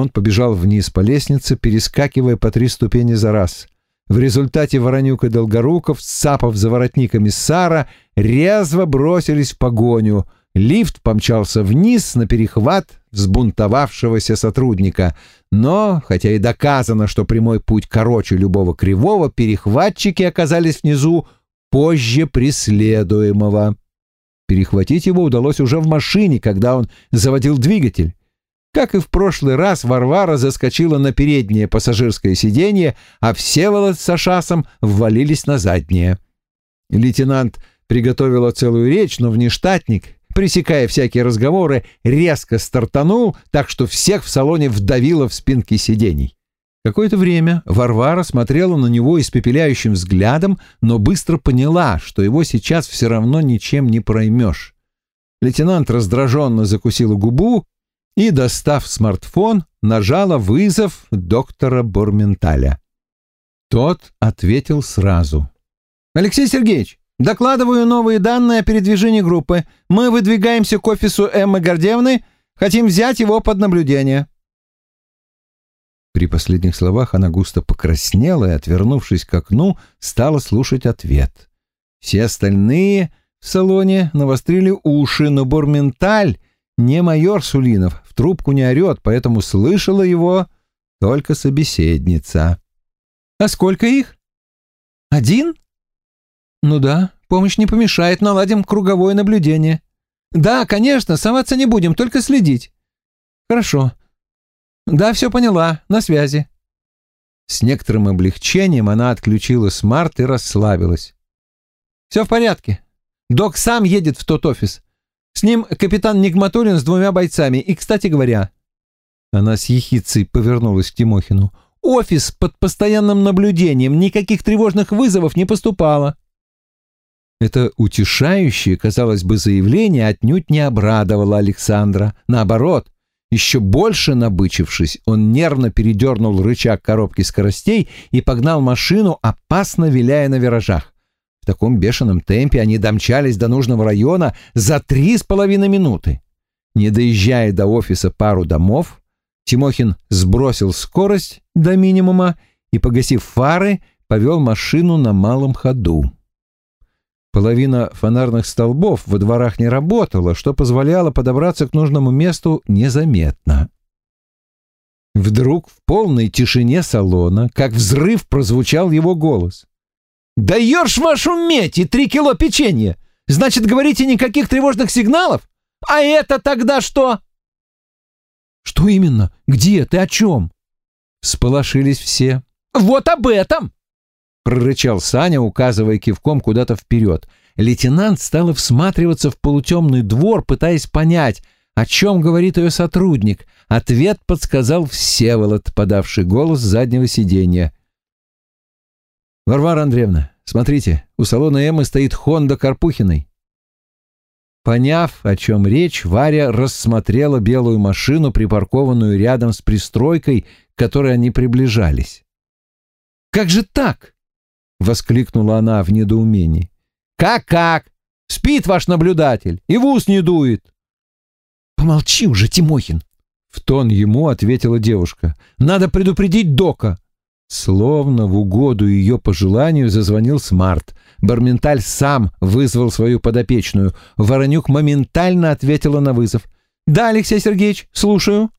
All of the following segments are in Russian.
Он побежал вниз по лестнице, перескакивая по три ступени за раз. В результате Воронюк и Долгоруков, сцапав за воротниками Сара, резво бросились в погоню. Лифт помчался вниз на перехват взбунтовавшегося сотрудника. Но, хотя и доказано, что прямой путь короче любого кривого, перехватчики оказались внизу позже преследуемого. Перехватить его удалось уже в машине, когда он заводил двигатель. Как и в прошлый раз, Варвара заскочила на переднее пассажирское сиденье, а Всеволод с Ашасом ввалились на заднее. Лейтенант приготовила целую речь, но внештатник, пресекая всякие разговоры, резко стартанул, так что всех в салоне вдавило в спинки сидений. Какое-то время Варвара смотрела на него испепеляющим взглядом, но быстро поняла, что его сейчас все равно ничем не проймешь. Лейтенант раздраженно закусила губу и, достав смартфон, нажала вызов доктора Борменталя. Тот ответил сразу. «Алексей Сергеевич, докладываю новые данные о передвижении группы. Мы выдвигаемся к офису Эммы Гордеевны, хотим взять его под наблюдение». При последних словах она густо покраснела и, отвернувшись к окну, стала слушать ответ. Все остальные в салоне навострили уши, но Борменталь не майор Сулинов, в трубку не орет, поэтому слышала его только собеседница. «А сколько их?» «Один?» «Ну да, помощь не помешает, наладим круговое наблюдение». «Да, конечно, соваться не будем, только следить». «Хорошо. Да, все поняла, на связи». С некоторым облегчением она отключила смарт и расслабилась. «Все в порядке. Док сам едет в тот офис. С ним капитан Нигматулин с двумя бойцами. И, кстати говоря...» Она с ехидцей повернулась к Тимохину. «Офис под постоянным наблюдением. Никаких тревожных вызовов не поступало». Это утешающее, казалось бы, заявление отнюдь не обрадовало Александра. Наоборот, еще больше набычившись, он нервно передернул рычаг коробки скоростей и погнал машину, опасно виляя на виражах. Таком бешеном темпе они домчались до нужного района за три с половиной минуты. Не доезжая до офиса пару домов, Тимохин сбросил скорость до минимума и, погасив фары, повел машину на малом ходу. Половина фонарных столбов во дворах не работала, что позволяло подобраться к нужному месту незаметно. Вдруг в полной тишине салона, как взрыв, прозвучал его голос. «Даешь вашу медь и три кило печенья! Значит, говорите, никаких тревожных сигналов? А это тогда что?» «Что именно? Где? Ты о чем?» Сполошились все. «Вот об этом!» — прорычал Саня, указывая кивком куда-то вперед. Лейтенант стал всматриваться в полутемный двор, пытаясь понять, о чем говорит ее сотрудник. Ответ подсказал Всеволод, подавший голос с заднего сиденья. «Варвара Андреевна, смотрите, у салона Эммы стоит Хонда Карпухиной». Поняв, о чем речь, Варя рассмотрела белую машину, припаркованную рядом с пристройкой, к которой они приближались. «Как же так?» — воскликнула она в недоумении. «Как-как? Спит ваш наблюдатель и в ус не дует». «Помолчи уже, Тимохин!» — в тон ему ответила девушка. «Надо предупредить Дока». Словно в угоду ее пожеланию зазвонил смарт. Барменталь сам вызвал свою подопечную. Воронюк моментально ответила на вызов. «Да, Алексей Сергеевич, слушаю».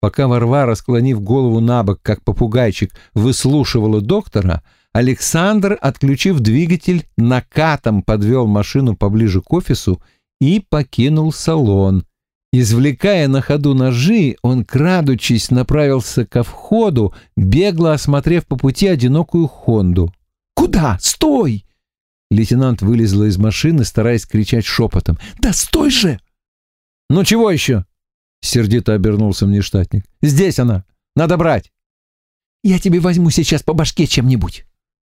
Пока Варвара, склонив голову на бок, как попугайчик, выслушивала доктора, Александр, отключив двигатель, накатом подвел машину поближе к офису и покинул салон. Извлекая на ходу ножи, он, крадучись, направился ко входу, бегло осмотрев по пути одинокую Хонду. «Куда? Стой!» Лейтенант вылезла из машины, стараясь кричать шепотом. «Да стой же!» «Ну чего еще?» — сердито обернулся внештатник. «Здесь она! Надо брать!» «Я тебе возьму сейчас по башке чем-нибудь!»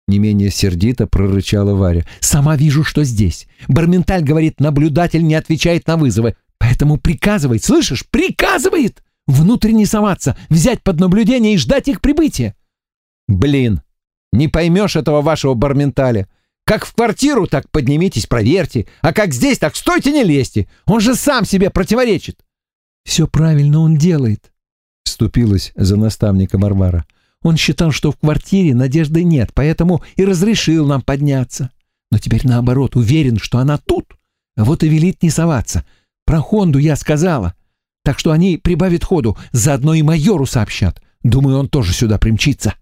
Не менее сердито прорычала Варя. «Сама вижу, что здесь. Барменталь говорит, наблюдатель не отвечает на вызовы. Поэтому приказывает, слышишь, приказывает внутрь не соваться, взять под наблюдение и ждать их прибытия. Блин, не поймешь этого вашего барменталя. Как в квартиру, так поднимитесь, проверьте. А как здесь, так стойте, не лезьте. Он же сам себе противоречит. Все правильно он делает. Вступилась за наставника Варвара. «Он считал, что в квартире надежды нет, поэтому и разрешил нам подняться. Но теперь наоборот, уверен, что она тут, а вот и велит не соваться. Про Хонду я сказала. Так что они прибавят ходу, заодно и майору сообщат. Думаю, он тоже сюда примчится».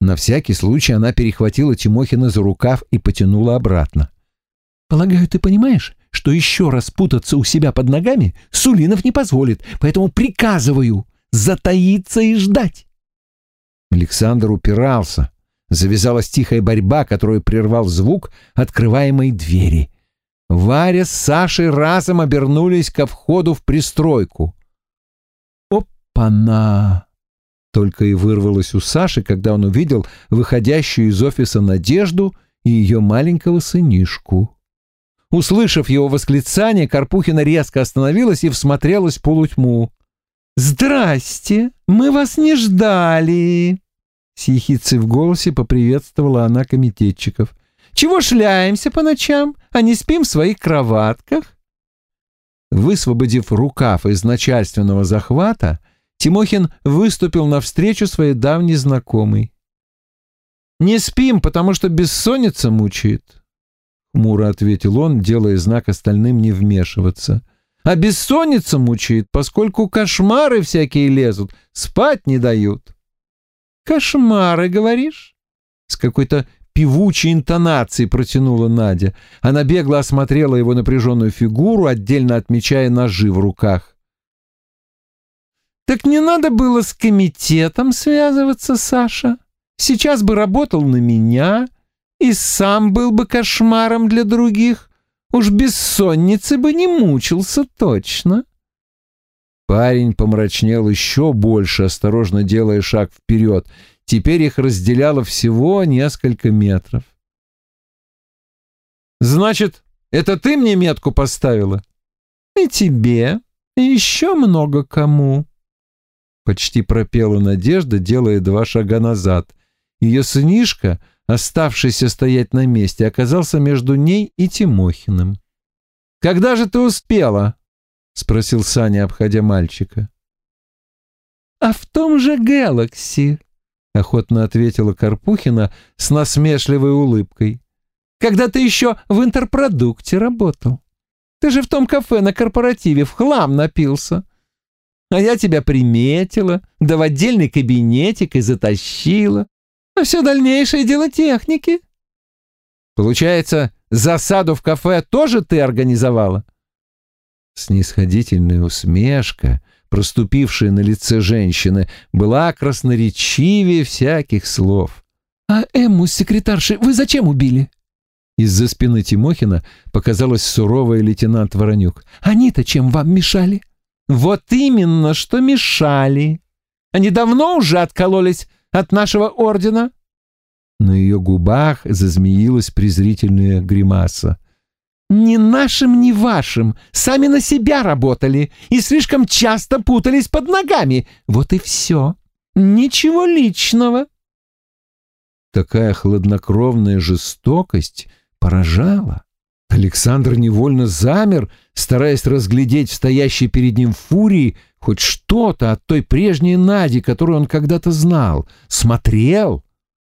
На всякий случай она перехватила Тимохина за рукав и потянула обратно. «Полагаю, ты понимаешь, что еще раз путаться у себя под ногами Сулинов не позволит, поэтому приказываю затаиться и ждать». Александр упирался. Завязалась тихая борьба, которую прервал звук открываемой двери. Варя с Сашей разом обернулись ко входу в пристройку. «Опа-на!» Только и вырвалось у Саши, когда он увидел выходящую из офиса Надежду и ее маленького сынишку. Услышав его восклицание, Карпухина резко остановилась и всмотрелась полутьму. «Здрасте! Мы вас не ждали!» С ехицей в голосе поприветствовала она комитетчиков. «Чего шляемся по ночам, а не спим в своих кроватках?» Высвободив рукав из начальственного захвата, Тимохин выступил навстречу своей давней знакомой. «Не спим, потому что бессонница мучает», — хмуро ответил он, делая знак остальным не вмешиваться. «А бессонница мучает, поскольку кошмары всякие лезут, спать не дают». «Кошмары, говоришь?» С какой-то певучей интонацией протянула Надя. Она бегло осмотрела его напряженную фигуру, отдельно отмечая ножи в руках. Так не надо было с комитетом связываться, Саша. Сейчас бы работал на меня и сам был бы кошмаром для других. Уж бессонницы бы не мучился точно. Парень помрачнел еще больше, осторожно делая шаг вперед. Теперь их разделяло всего несколько метров. «Значит, это ты мне метку поставила?» «И тебе, и еще много кому», Почти пропела Надежда, делая два шага назад. Ее сынишка, оставшийся стоять на месте, оказался между ней и Тимохиным. «Когда же ты успела?» — спросил Саня, обходя мальчика. «А в том же Гэлакси», — охотно ответила Карпухина с насмешливой улыбкой. «Когда ты еще в интерпродукте работал. Ты же в том кафе на корпоративе в хлам напился. А я тебя приметила, да в отдельный кабинетик и затащила. А все дальнейшее дело техники. Получается, засаду в кафе тоже ты организовала? Снисходительная усмешка, проступившая на лице женщины, была красноречивее всяких слов. «А Эмму с секретаршей вы зачем убили?» Из-за спины Тимохина показалась суровая лейтенант Воронюк. «Они-то чем вам мешали?» Вот именно, что мешали. Они давно уже откололись от нашего ордена. На ее губах зазмеилась презрительная гримаса. «Ни нашим, ни вашим. Сами на себя работали и слишком часто путались под ногами. Вот и все. Ничего личного». Такая хладнокровная жестокость поражала. Александр невольно замер, стараясь разглядеть в стоящей перед ним фурии хоть что-то от той прежней Нади, которую он когда-то знал, смотрел,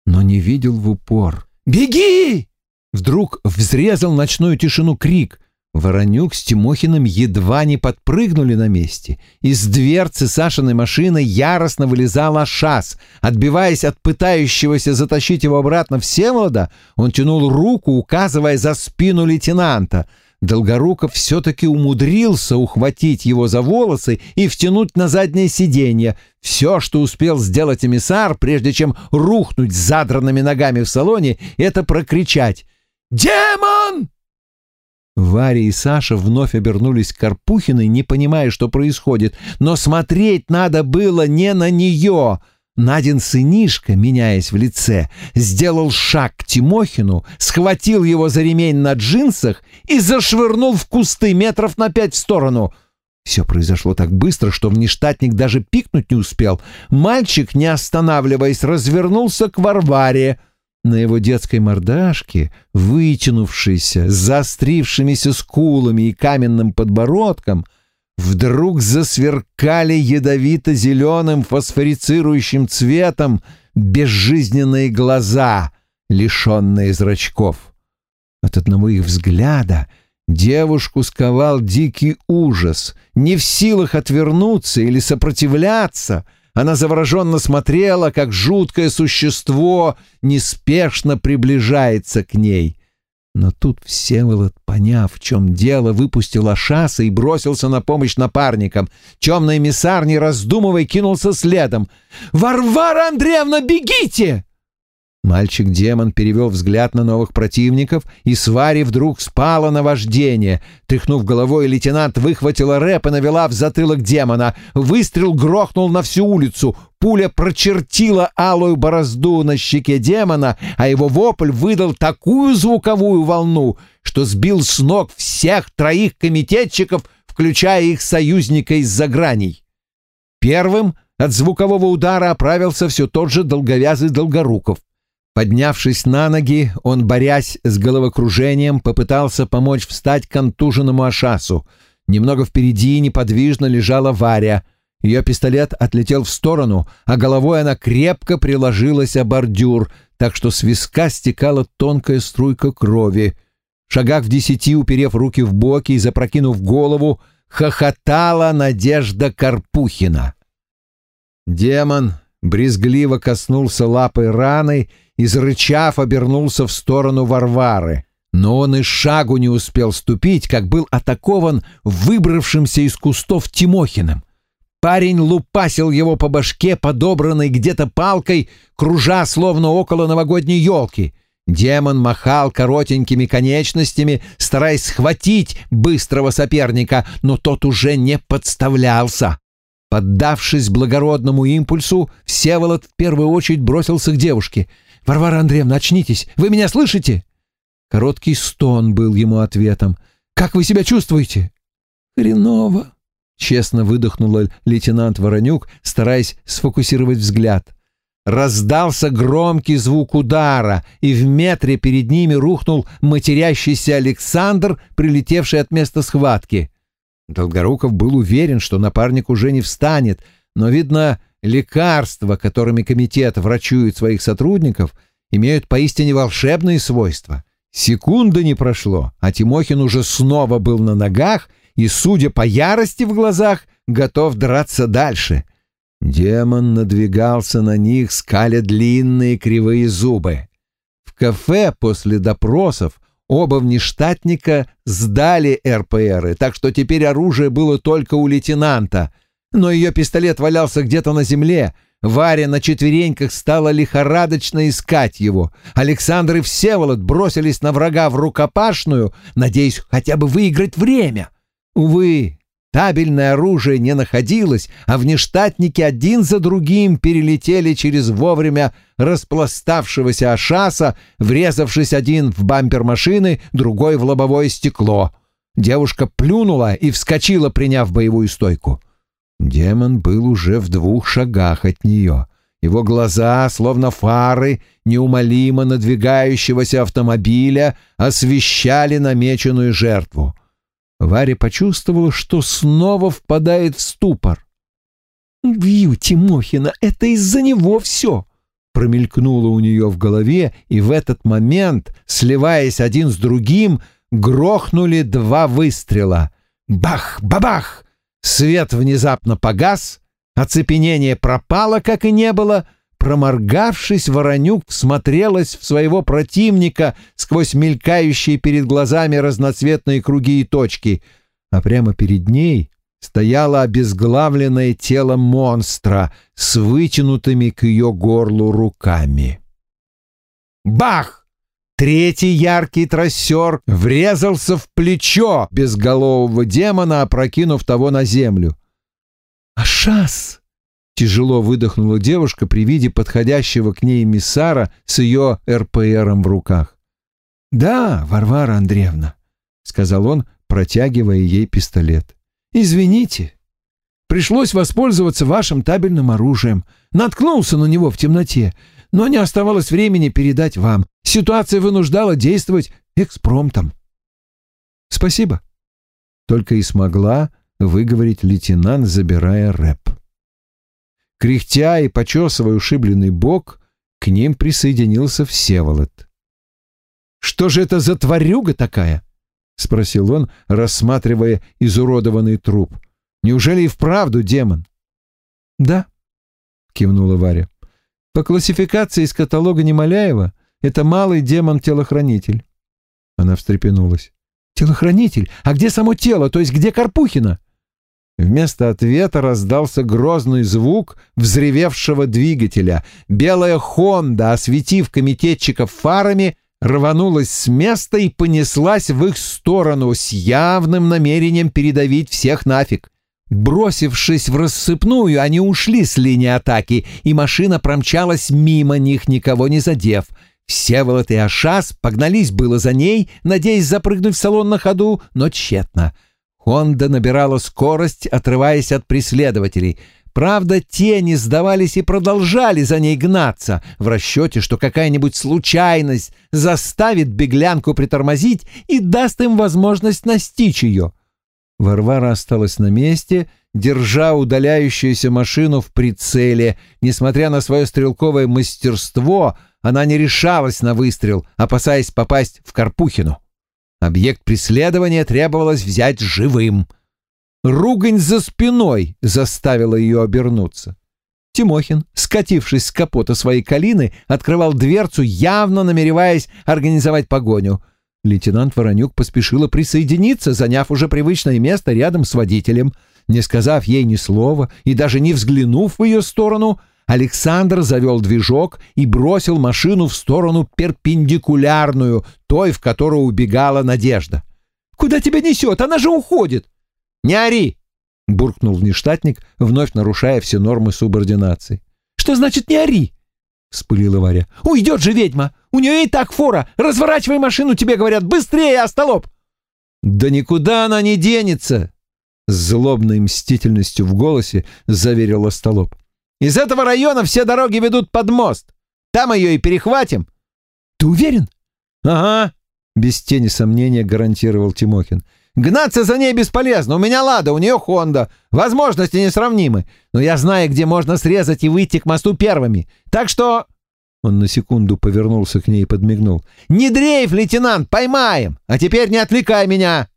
но не видел в упор. «Беги!» Вдруг взрезал ночную тишину крик. Воронюк с Тимохиным едва не подпрыгнули на месте. Из дверцы Сашиной машины яростно вылезал Ашас. Отбиваясь от пытающегося затащить его обратно Всеволода, он тянул руку, указывая за спину лейтенанта. Долгоруков все-таки умудрился ухватить его за волосы и втянуть на заднее сиденье. Все, что успел сделать эмиссар, прежде чем рухнуть задранными ногами в салоне, это прокричать «Демон!» Варя и Саша вновь обернулись к Карпухиной, не понимая, что происходит, но смотреть надо было не на нее. Надин сынишка, меняясь в лице, сделал шаг к Тимохину, схватил его за ремень на джинсах и зашвырнул в кусты метров на пять в сторону. Все произошло так быстро, что внештатник даже пикнуть не успел. Мальчик, не останавливаясь, развернулся к Варваре — на его детской мордашке, вытянувшейся, с заострившимися скулами и каменным подбородком, вдруг засверкали ядовито-зеленым фосфорицирующим цветом безжизненные глаза, лишенные зрачков. От одного их взгляда девушку сковал дикий ужас. Не в силах отвернуться или сопротивляться, она завороженно смотрела, как жуткое существо неспешно приближается к ней — но тут Всеволод, поняв, в чем дело, выпустил Ашаса и бросился на помощь напарникам. Темный эмиссар, не раздумывая, кинулся следом. «Варвара Андреевна, бегите!» Мальчик-демон перевел взгляд на новых противников, и Свари вдруг спала на вождение. Тряхнув головой, лейтенант выхватила рэп и навела в затылок демона. Выстрел грохнул на всю улицу. Пуля прочертила алую борозду на щеке демона, а его вопль выдал такую звуковую волну, что сбил с ног всех троих комитетчиков, включая их союзника из-за граней. Первым от звукового удара оправился все тот же долговязый Долгоруков. Поднявшись на ноги, он, борясь с головокружением, попытался помочь встать контуженному Ашасу. Немного впереди неподвижно лежала Варя. Ее пистолет отлетел в сторону, а головой она крепко приложилась о бордюр, так что с виска стекала тонкая струйка крови. В шагах в десяти, уперев руки в боки и запрокинув голову, хохотала Надежда Карпухина. Демон брезгливо коснулся лапой раны зарычав, обернулся в сторону Варвары. Но он и шагу не успел ступить, как был атакован выбравшимся из кустов Тимохиным. Парень лупасил его по башке, подобранной где-то палкой, кружа словно около новогодней елки. Демон махал коротенькими конечностями, стараясь схватить быстрого соперника, но тот уже не подставлялся. Поддавшись благородному импульсу, Всеволод в первую очередь бросился к девушке — «Варвара Андреевна, очнитесь! Вы меня слышите?» Короткий стон был ему ответом. «Как вы себя чувствуете?» «Хреново!» — честно выдохнула лейтенант Воронюк, стараясь сфокусировать взгляд. Раздался громкий звук удара, и в метре перед ними рухнул матерящийся Александр, прилетевший от места схватки. Долгоруков был уверен, что напарник уже не встанет, но, видно, Лекарства, которыми комитет врачует своих сотрудников, имеют поистине волшебные свойства. Секунды не прошло, а Тимохин уже снова был на ногах и, судя по ярости в глазах, готов драться дальше. Демон надвигался на них, скаля длинные кривые зубы. В кафе после допросов оба внештатника сдали РПРы, так что теперь оружие было только у лейтенанта — но ее пистолет валялся где-то на земле. Варя на четвереньках стала лихорадочно искать его. Александр и Всеволод бросились на врага в рукопашную, надеясь хотя бы выиграть время. Увы, табельное оружие не находилось, а внештатники один за другим перелетели через вовремя распластавшегося Ашаса, врезавшись один в бампер машины, другой в лобовое стекло. Девушка плюнула и вскочила, приняв боевую стойку. Демон был уже в двух шагах от нее. Его глаза, словно фары неумолимо надвигающегося автомобиля, освещали намеченную жертву. Варя почувствовала, что снова впадает в ступор. «Убью Тимохина, это из-за него все!» Промелькнуло у нее в голове, и в этот момент, сливаясь один с другим, грохнули два выстрела. Бах-бабах! Свет внезапно погас, оцепенение пропало, как и не было. Проморгавшись, Воронюк всмотрелась в своего противника сквозь мелькающие перед глазами разноцветные круги и точки, а прямо перед ней стояло обезглавленное тело монстра с вытянутыми к ее горлу руками. Бах! Третий яркий трассер врезался в плечо безголового демона, опрокинув того на землю. «Ашас!» — тяжело выдохнула девушка при виде подходящего к ней миссара с ее РПРом в руках. «Да, Варвара Андреевна», — сказал он, протягивая ей пистолет. «Извините, пришлось воспользоваться вашим табельным оружием. Наткнулся на него в темноте но не оставалось времени передать вам. Ситуация вынуждала действовать экспромтом. Спасибо. Только и смогла выговорить лейтенант, забирая рэп. Кряхтя и почесывая ушибленный бок, к ним присоединился Всеволод. «Что же это за тварюга такая?» — спросил он, рассматривая изуродованный труп. «Неужели и вправду демон?» «Да», — кивнула Варя. «По классификации из каталога Немоляева это малый демон-телохранитель». Она встрепенулась. «Телохранитель? А где само тело? То есть где Карпухина?» Вместо ответа раздался грозный звук взревевшего двигателя. Белая «Хонда», осветив комитетчиков фарами, рванулась с места и понеслась в их сторону с явным намерением передавить всех нафиг. Бросившись в рассыпную, они ушли с линии атаки, и машина промчалась мимо них, никого не задев. Всеволод и Ашас погнались было за ней, надеясь запрыгнуть в салон на ходу, но тщетно — Хонда набирала скорость, отрываясь от преследователей. Правда, те не сдавались и продолжали за ней гнаться, в расчете, что какая-нибудь случайность заставит беглянку притормозить и даст им возможность настичь ее. Варвара осталась на месте, держа удаляющуюся машину в прицеле. Несмотря на свое стрелковое мастерство, она не решалась на выстрел, опасаясь попасть в Карпухину. Объект преследования требовалось взять живым. Ругань за спиной заставила ее обернуться. Тимохин, скатившись с капота своей калины, открывал дверцу, явно намереваясь организовать погоню. Лейтенант Воронюк поспешила присоединиться, заняв уже привычное место рядом с водителем. Не сказав ей ни слова и даже не взглянув в ее сторону — Александр завел движок и бросил машину в сторону перпендикулярную, той, в которую убегала Надежда. «Куда тебя несет? Она же уходит!» «Не ори!» — буркнул внештатник, вновь нарушая все нормы субординации. «Что значит «не ори»?» — вспылила Варя. «Уйдет же ведьма! У нее и так фора! Разворачивай машину, тебе говорят! Быстрее, остолоп!» «Да никуда она не денется!» С злобной мстительностью в голосе заверил остолоп. Из этого района все дороги ведут под мост. Там ее и перехватим. Ты уверен? Ага, без тени сомнения гарантировал Тимохин. Гнаться за ней бесполезно. У меня Лада, у нее Хонда. Возможности несравнимы. Но я знаю, где можно срезать и выйти к мосту первыми. Так что...» Он на секунду повернулся к ней и подмигнул. «Не дрейф, лейтенант, поймаем! А теперь не отвлекай меня!»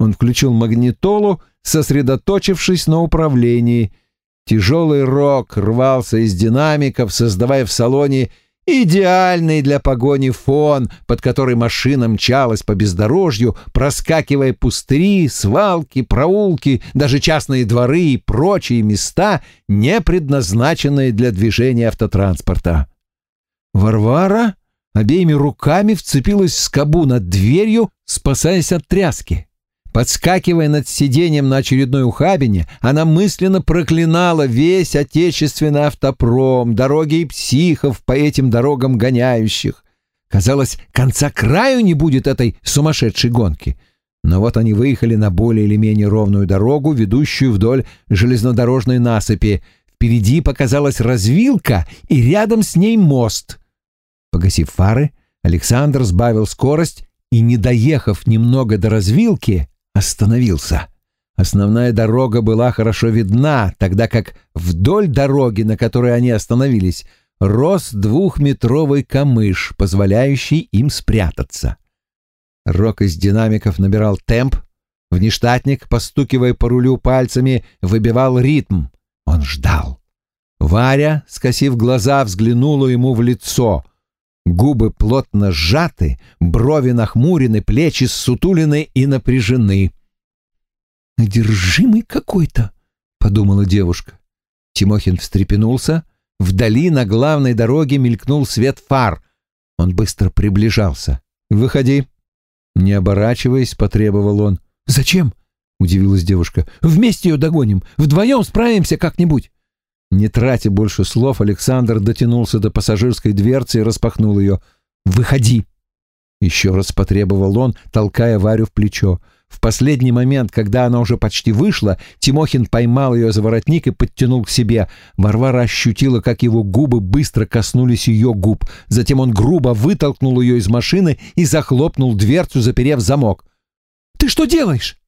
Он включил магнитолу, сосредоточившись на управлении — Тяжелый рок рвался из динамиков, создавая в салоне идеальный для погони фон, под который машина мчалась по бездорожью, проскакивая пустыри, свалки, проулки, даже частные дворы и прочие места, не предназначенные для движения автотранспорта. Варвара обеими руками вцепилась в скобу над дверью, спасаясь от тряски. Подскакивая над сиденьем на очередной ухабине, она мысленно проклинала весь отечественный автопром, дороги и психов по этим дорогам гоняющих. Казалось, конца краю не будет этой сумасшедшей гонки. Но вот они выехали на более или менее ровную дорогу, ведущую вдоль железнодорожной насыпи. Впереди показалась развилка, и рядом с ней мост. Погасив фары, Александр сбавил скорость и, не доехав немного до развилки, остановился. Основная дорога была хорошо видна, тогда как вдоль дороги, на которой они остановились, рос двухметровый камыш, позволяющий им спрятаться. Рок из динамиков набирал темп, внештатник, постукивая по рулю пальцами, выбивал ритм. Он ждал. Варя, скосив глаза, взглянула ему в лицо. Губы плотно сжаты, брови нахмурены, плечи ссутулены и напряжены. «Одержимый какой-то», — подумала девушка. Тимохин встрепенулся. Вдали на главной дороге мелькнул свет фар. Он быстро приближался. «Выходи». Не оборачиваясь, потребовал он. «Зачем?» — удивилась девушка. «Вместе ее догоним. Вдвоем справимся как-нибудь». Не тратя больше слов, Александр дотянулся до пассажирской дверцы и распахнул ее. «Выходи!» Еще раз потребовал он, толкая Варю в плечо. В последний момент, когда она уже почти вышла, Тимохин поймал ее за воротник и подтянул к себе. Варвара ощутила, как его губы быстро коснулись ее губ. Затем он грубо вытолкнул ее из машины и захлопнул дверцу, заперев замок. «Ты что делаешь?»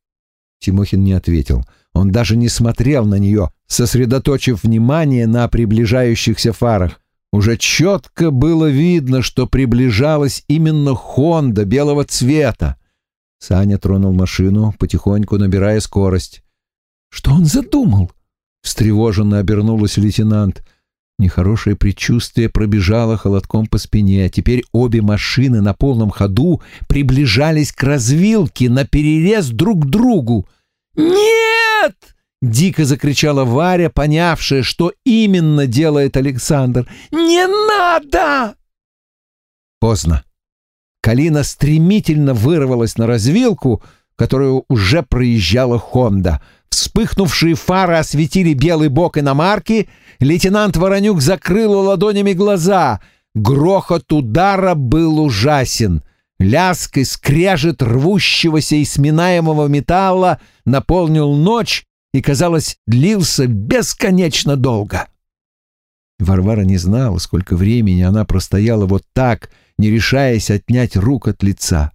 Тимохин не ответил. Он даже не смотрел на нее, сосредоточив внимание на приближающихся фарах. Уже четко было видно, что приближалась именно Хонда белого цвета. Саня тронул машину, потихоньку набирая скорость. «Что он задумал?» — встревоженно обернулась лейтенант. Нехорошее предчувствие пробежало холодком по спине, а теперь обе машины на полном ходу приближались к развилке на перерез друг к другу. «Нет!» — дико закричала Варя, понявшая, что именно делает Александр. «Не надо!» Поздно. Калина стремительно вырвалась на развилку, которую уже проезжала «Хонда». Вспыхнувшие фары осветили белый бок иномарки. Лейтенант Воронюк закрыл ладонями глаза. Грохот удара был ужасен. Лязг и скрежет рвущегося и сминаемого металла наполнил ночь и, казалось, длился бесконечно долго. Варвара не знала, сколько времени она простояла вот так, не решаясь отнять рук от лица.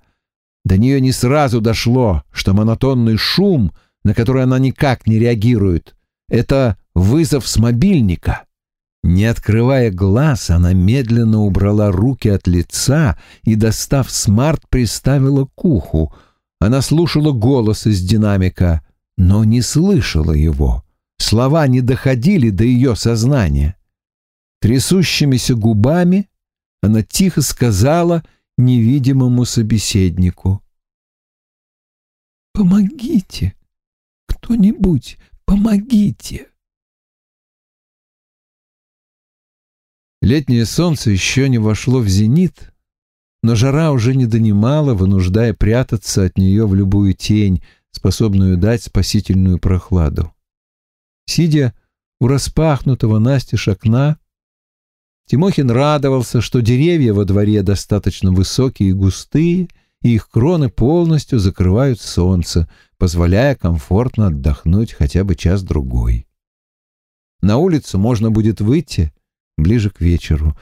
До нее не сразу дошло, что монотонный шум — на который она никак не реагирует. Это вызов с мобильника. Не открывая глаз, она медленно убрала руки от лица и, достав смарт, приставила к уху. Она слушала голос из динамика, но не слышала его. Слова не доходили до ее сознания. Трясущимися губами она тихо сказала невидимому собеседнику. «Помогите!» Кто-нибудь, помогите!» Летнее солнце еще не вошло в зенит, но жара уже не донимала, вынуждая прятаться от нее в любую тень, способную дать спасительную прохладу. Сидя у распахнутого настежь окна, Тимохин радовался, что деревья во дворе достаточно высокие и густые, и их кроны полностью закрывают солнце, позволяя комфортно отдохнуть хотя бы час-другой. На улицу можно будет выйти ближе к вечеру.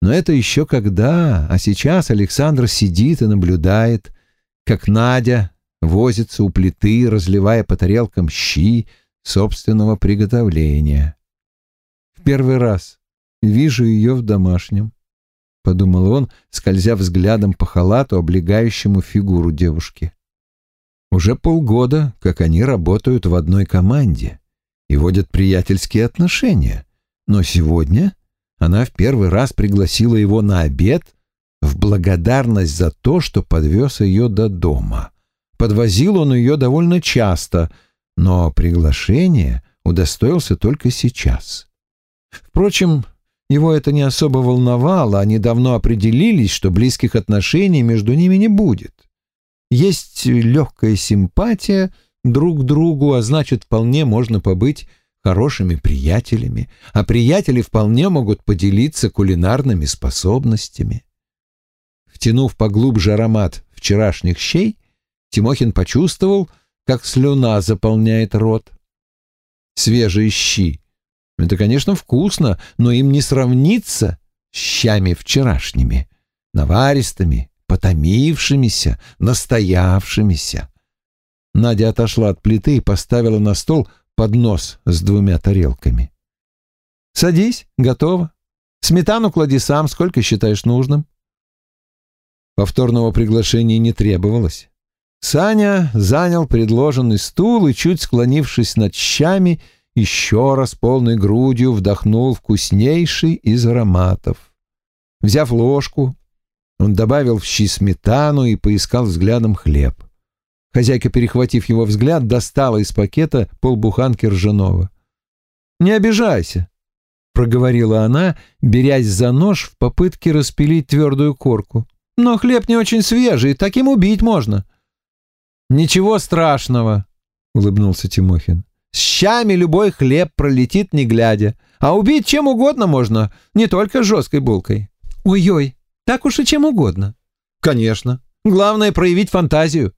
Но это еще когда, а сейчас Александр сидит и наблюдает, как Надя возится у плиты, разливая по тарелкам щи собственного приготовления. В первый раз вижу ее в домашнем, — подумал он, скользя взглядом по халату, облегающему фигуру девушки. Уже полгода, как они работают в одной команде и водят приятельские отношения. Но сегодня она в первый раз пригласила его на обед в благодарность за то, что подвез ее до дома. Подвозил он ее довольно часто, но приглашение удостоился только сейчас. Впрочем, его это не особо волновало, они давно определились, что близких отношений между ними не будет. Есть легкая симпатия друг к другу, а значит, вполне можно побыть хорошими приятелями, а приятели вполне могут поделиться кулинарными способностями. Втянув поглубже аромат вчерашних щей, Тимохин почувствовал, как слюна заполняет рот. Свежие щи. Это, конечно, вкусно, но им не сравнится с щами вчерашними, наваристыми, потомившимися, настоявшимися. Надя отошла от плиты и поставила на стол поднос с двумя тарелками. «Садись, готово. Сметану клади сам, сколько считаешь нужным». Повторного приглашения не требовалось. Саня занял предложенный стул и, чуть склонившись над щами, еще раз полной грудью вдохнул вкуснейший из ароматов. Взяв ложку, он добавил в щи сметану и поискал взглядом хлеб. Хозяйка, перехватив его взгляд, достала из пакета полбуханки ржаного. «Не обижайся», — проговорила она, берясь за нож в попытке распилить твердую корку. «Но хлеб не очень свежий, таким убить можно». «Ничего страшного», — улыбнулся Тимохин. «С щами любой хлеб пролетит не глядя, а убить чем угодно можно, не только жесткой булкой». «Ой-ой», так уж и чем угодно. Конечно. Главное проявить фантазию.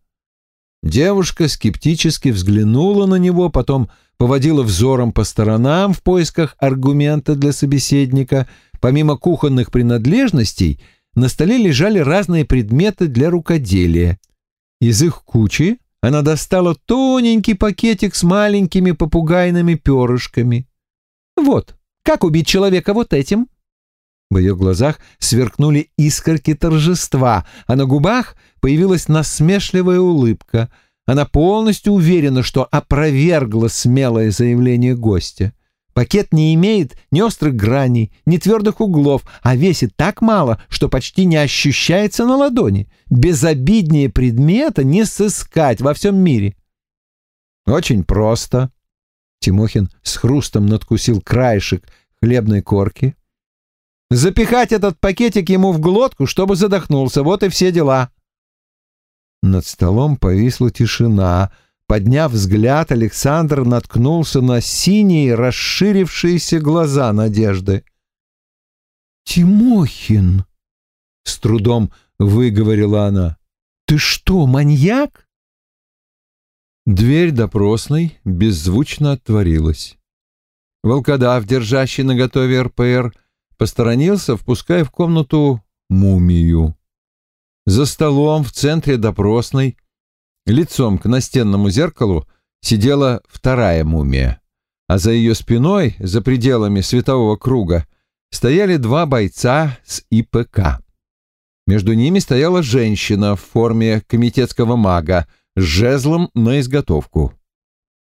Девушка скептически взглянула на него, потом поводила взором по сторонам в поисках аргумента для собеседника. Помимо кухонных принадлежностей, на столе лежали разные предметы для рукоделия. Из их кучи она достала тоненький пакетик с маленькими попугайными перышками. «Вот, как убить человека вот этим?» В ее глазах сверкнули искорки торжества, а на губах появилась насмешливая улыбка. Она полностью уверена, что опровергла смелое заявление гостя. Пакет не имеет ни острых граней, ни твердых углов, а весит так мало, что почти не ощущается на ладони. Безобиднее предмета не сыскать во всем мире. Очень просто. Тимохин с хрустом надкусил краешек хлебной корки. Запихать этот пакетик ему в глотку, чтобы задохнулся, вот и все дела. Над столом повисла тишина — Подняв взгляд, Александр наткнулся на синие расширившиеся глаза Надежды. «Тимохин!» — с трудом выговорила она. «Ты что, маньяк?» Дверь допросной беззвучно отворилась. Волкодав, держащий наготове РПР, посторонился, впуская в комнату мумию. За столом в центре допросной Лицом к настенному зеркалу сидела вторая мумия, а за ее спиной, за пределами светового круга, стояли два бойца с ИПК. Между ними стояла женщина в форме комитетского мага с жезлом на изготовку.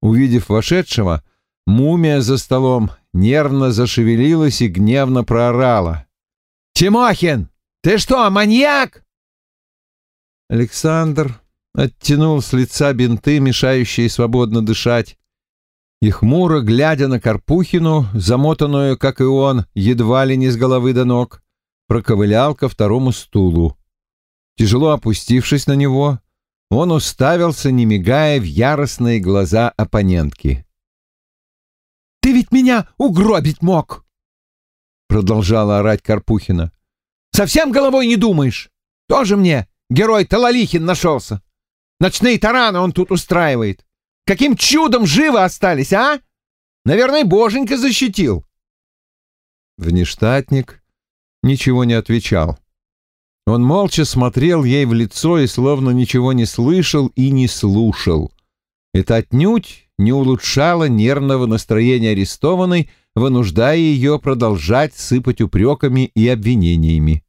Увидев вошедшего, мумия за столом нервно зашевелилась и гневно проорала. «Тимохин, ты что, маньяк?» Александр оттянул с лица бинты, мешающие свободно дышать, и хмуро, глядя на Карпухину, замотанную, как и он, едва ли не с головы до ног, проковылял ко второму стулу. Тяжело опустившись на него, он уставился, не мигая, в яростные глаза оппонентки. «Ты ведь меня угробить мог!» Продолжала орать Карпухина. «Совсем головой не думаешь? Тоже мне герой Талалихин нашелся!» Ночные тараны он тут устраивает. Каким чудом живы остались, а? Наверное, боженька защитил. Внештатник ничего не отвечал. Он молча смотрел ей в лицо и словно ничего не слышал и не слушал. Это отнюдь не улучшало нервного настроения арестованной, вынуждая ее продолжать сыпать упреками и обвинениями.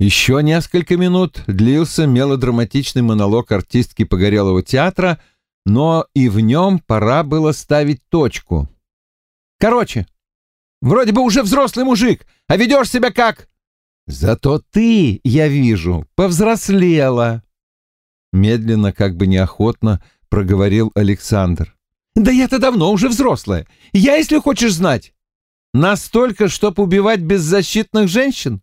Еще несколько минут длился мелодраматичный монолог артистки Погорелого театра, но и в нем пора было ставить точку. «Короче, вроде бы уже взрослый мужик, а ведешь себя как...» «Зато ты, я вижу, повзрослела!» Медленно, как бы неохотно, проговорил Александр. «Да я-то давно уже взрослая. Я, если хочешь знать, настолько, чтоб убивать беззащитных женщин?»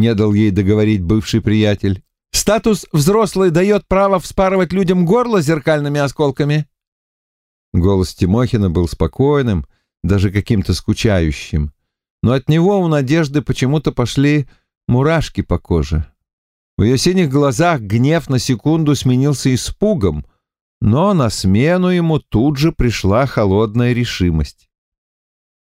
Не дал ей договорить бывший приятель. «Статус взрослый дает право вспарывать людям горло зеркальными осколками?» Голос Тимохина был спокойным, даже каким-то скучающим, но от него у Надежды почему-то пошли мурашки по коже. В ее синих глазах гнев на секунду сменился испугом, но на смену ему тут же пришла холодная решимость.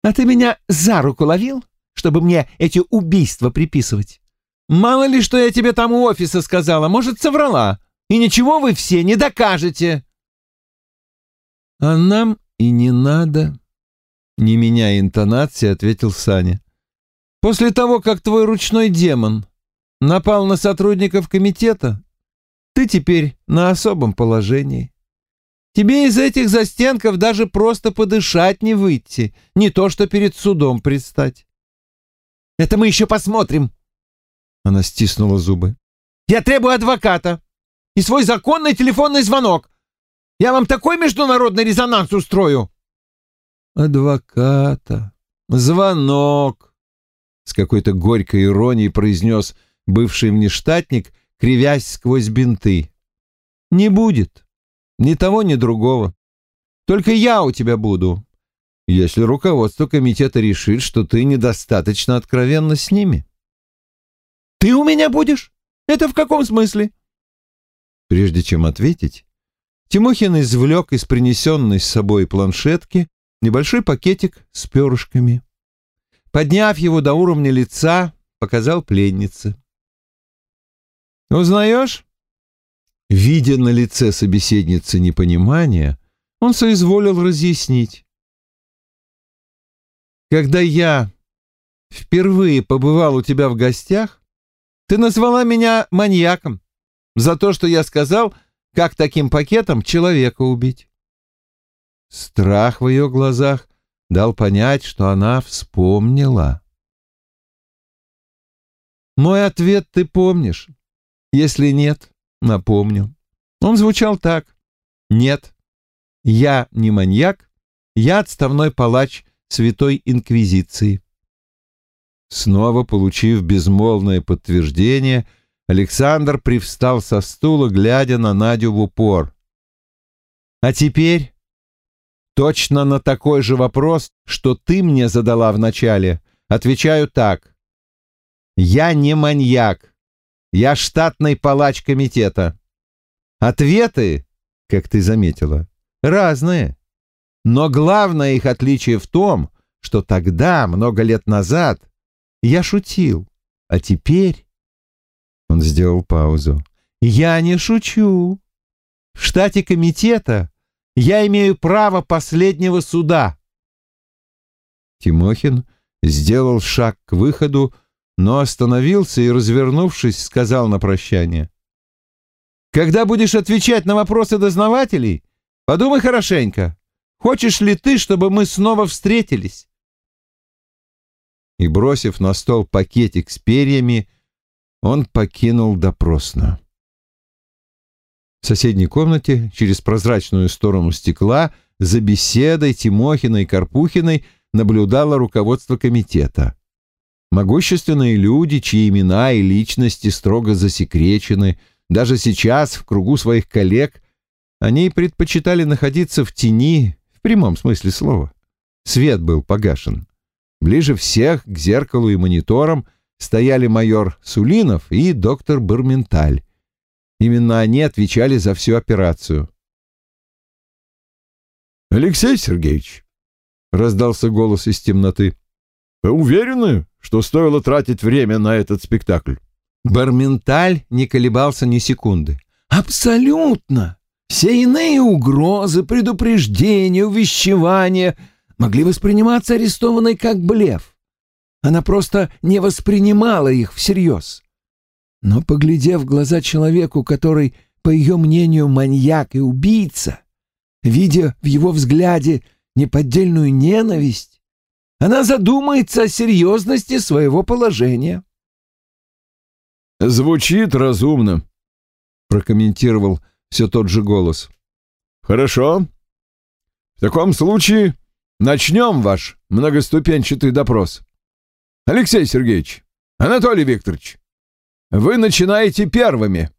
«А ты меня за руку ловил?» Чтобы мне эти убийства приписывать. Мало ли, что я тебе там у офиса сказала, может, соврала. И ничего вы все не докажете. А нам и не надо, не меняя интонации, ответил Саня. После того, как твой ручной демон напал на сотрудников комитета, ты теперь на особом положении. Тебе из этих застенков даже просто подышать не выйти, не то что перед судом предстать. Это мы еще посмотрим. Она стиснула зубы. Я требую адвоката и свой законный телефонный звонок. Я вам такой международный резонанс устрою. Адвоката. Звонок. С какой-то горькой иронией произнес бывший внештатник, кривясь сквозь бинты. Не будет. Ни того, ни другого. Только я у тебя буду если руководство комитета решит, что ты недостаточно откровенна с ними. «Ты у меня будешь? Это в каком смысле?» Прежде чем ответить, Тимохин извлек из принесенной с собой планшетки небольшой пакетик с перышками. Подняв его до уровня лица, показал пленнице. «Узнаешь?» Видя на лице собеседницы непонимание, он соизволил разъяснить. «Когда я впервые побывал у тебя в гостях, ты назвала меня маньяком за то, что я сказал, как таким пакетом человека убить». Страх в ее глазах дал понять, что она вспомнила. «Мой ответ ты помнишь. Если нет, напомню. Он звучал так. Нет, я не маньяк, я отставной палач Святой Инквизиции. Снова получив безмолвное подтверждение, Александр привстал со стула, глядя на Надю в упор. «А теперь точно на такой же вопрос, что ты мне задала вначале, отвечаю так. Я не маньяк, я штатный палач комитета. Ответы, как ты заметила, разные. Но главное их отличие в том, что тогда, много лет назад, я шутил, а теперь... Он сделал паузу. Я не шучу. В штате комитета я имею право последнего суда. Тимохин сделал шаг к выходу, но остановился и, развернувшись, сказал на прощание. «Когда будешь отвечать на вопросы дознавателей, подумай хорошенько, хочешь ли ты, чтобы мы снова встретились?» И, бросив на стол пакетик с перьями, он покинул допросную. В соседней комнате, через прозрачную сторону стекла, за беседой Тимохиной и Карпухиной наблюдало руководство комитета. Могущественные люди, чьи имена и личности строго засекречены, даже сейчас, в кругу своих коллег, они предпочитали находиться в тени, прямом смысле слова. Свет был погашен. Ближе всех к зеркалу и мониторам стояли майор Сулинов и доктор Барменталь. Именно они отвечали за всю операцию. «Алексей Сергеевич», — раздался голос из темноты, — «вы уверены, что стоило тратить время на этот спектакль. Барменталь не колебался ни секунды. «Абсолютно! Все иные угрозы, предупреждения, увещевания могли восприниматься арестованной как блеф. Она просто не воспринимала их всерьез. Но, поглядев в глаза человеку, который, по ее мнению, маньяк и убийца, видя в его взгляде неподдельную ненависть, она задумается о серьезности своего положения. «Звучит разумно», — прокомментировал все тот же голос. «Хорошо. В таком случае начнем ваш многоступенчатый допрос. Алексей Сергеевич, Анатолий Викторович, вы начинаете первыми».